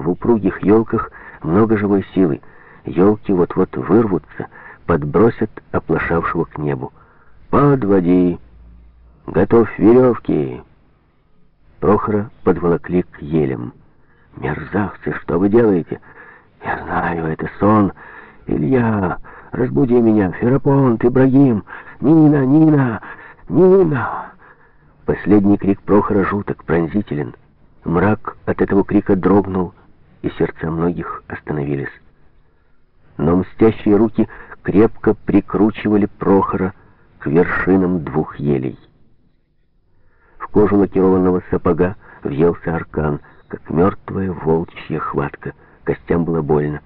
В упругих елках много живой силы. Елки вот-вот вырвутся, подбросят оплошавшего к небу. «Подводи! Готовь веревки!» Прохора подволокли к елям. «Мерзавцы, что вы делаете?» «Я знаю, это сон. Илья, разбуди меня. Ферапонт, Ибрагим, Нина, Нина, Нина!» Последний крик Прохора жуток, пронзителен. Мрак от этого крика дрогнул, и сердца многих остановились. Но мстящие руки крепко прикручивали Прохора к вершинам двух елей. В кожу лакированного сапога въелся аркан, как мертвая волчья хватка. Костям было больно.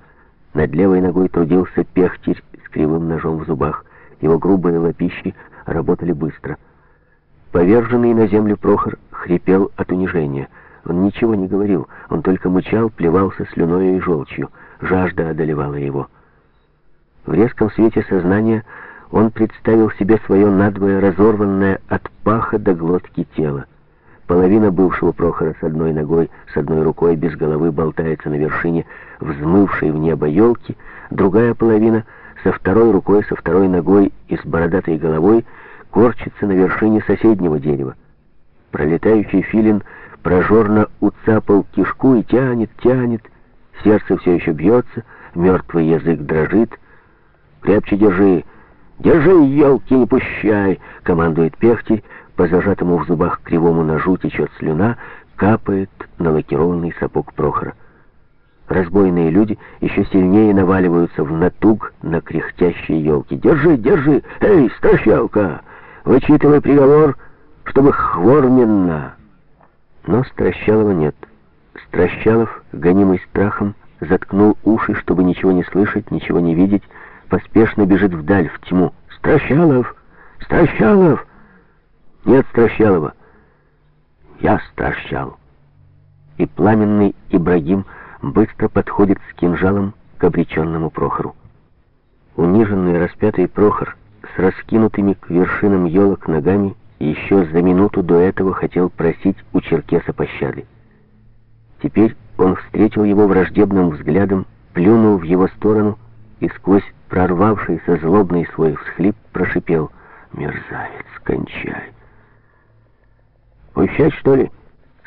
Над левой ногой трудился пехтирь с кривым ножом в зубах. Его грубые лопищи работали быстро. Поверженный на землю Прохор хрипел от унижения — он ничего не говорил, он только мычал, плевался слюною и желчью. Жажда одолевала его. В резком свете сознания он представил себе свое надвое разорванное от паха до глотки тело. Половина бывшего Прохора с одной ногой, с одной рукой, без головы болтается на вершине взмывшей в небо елки, другая половина со второй рукой, со второй ногой и с бородатой головой корчится на вершине соседнего дерева. Пролетающий филин прожорно уцапал кишку и тянет, тянет. Сердце все еще бьется, мертвый язык дрожит. «Крепче держи! Держи, елки, не пущай!» — командует Пехтель. По зажатому в зубах кривому ножу течет слюна, капает на лакированный сапог Прохора. Разбойные люди еще сильнее наваливаются в натуг на кряхтящие елки. «Держи, держи! Эй, стращалка! Вычитывай приговор, чтобы хворменно!» Но Стращалова нет. Стращалов, гонимый страхом, заткнул уши, чтобы ничего не слышать, ничего не видеть, поспешно бежит вдаль, в тьму. «Стращалов! Стращалов!» «Нет Стращалова!» «Я Стращал!» И пламенный Ибрагим быстро подходит с кинжалом к обреченному Прохору. Униженный распятый Прохор с раскинутыми к вершинам елок ногами еще за минуту до этого хотел просить у Черкеса пощады. Теперь он встретил его враждебным взглядом, плюнул в его сторону и сквозь прорвавшийся злобный свой всхлип прошипел «Мерзавец, кончай!» «Пущать, что ли?»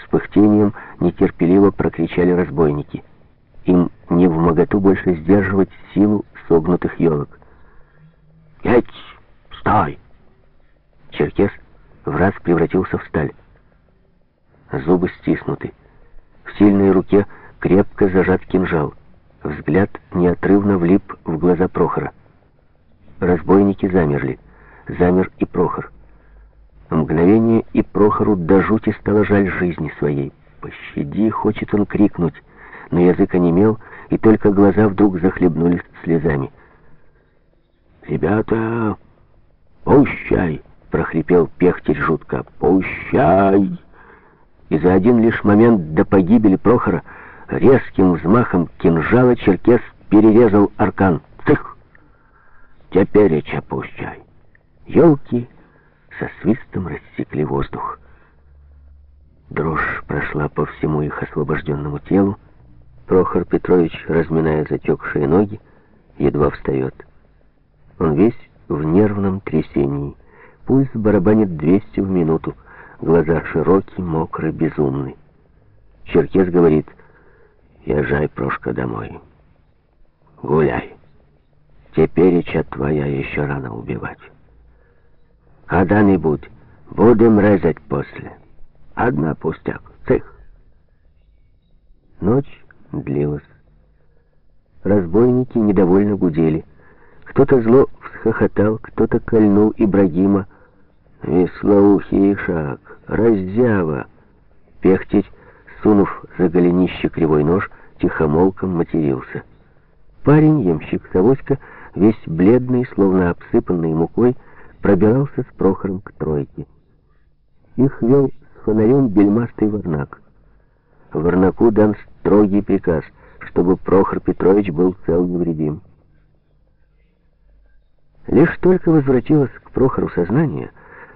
С пыхтением нетерпеливо прокричали разбойники. Им не в моготу больше сдерживать силу согнутых елок. «Пять! Стой!» Черкес в раз превратился в сталь. Зубы стиснуты. В сильной руке крепко зажат кинжал. Взгляд неотрывно влип в глаза Прохора. Разбойники замерли. Замер и Прохор. мгновение и Прохору до жути стало жаль жизни своей. «Пощади!» — хочет он крикнуть, но язык онемел, и только глаза вдруг захлебнулись слезами. «Ребята, пущай!» — прохрипел Пехтель жутко. «Пущай!» И за один лишь момент до погибели Прохора резким взмахом кинжала черкес перерезал аркан. «Цых! Теперь пущай!» Елки со свистом рассекли воздух. Дрожь прошла по всему их освобожденному телу. Прохор Петрович, разминая затекшие ноги, едва встает. Он весь в нервном трясении. Пульс барабанит 200 в минуту. Глаза широкие, мокрые, безумный. Черкес говорит, езжай, Прошка, домой. Гуляй. Тепереча твоя еще рано убивать. Когда-нибудь будем резать после. Одна пустяк. Цих. Ночь длилась. Разбойники недовольно гудели. Кто-то зло всхохотал, кто-то кольнул Ибрагима, Веслоухий шаг, раздява. Пехтить, сунув за голенище кривой нож, тихомолком матерился. Парень, ямщик Савоська, весь бледный, словно обсыпанный мукой, пробирался с Прохором к тройке. Их вел с фонарем бельмастый Варнак. Варнаку дан строгий приказ, чтобы Прохор Петрович был цел невредим. Лишь только возвратилось к Прохору сознание,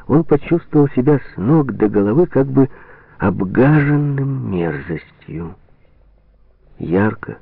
он почувствовал себя с ног до головы как бы обгаженным мерзостью. ярко,